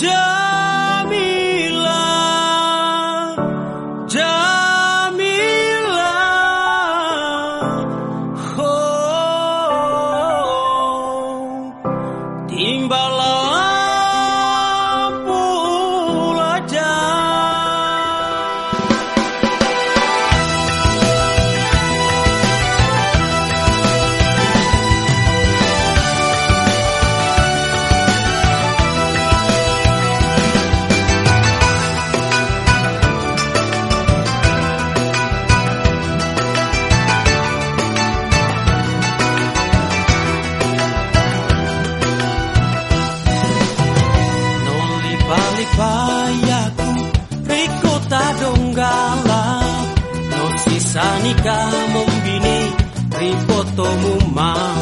জামিলা জামিলা হো তিনবার berikut donggala. No sisa nikah membini ripoto mau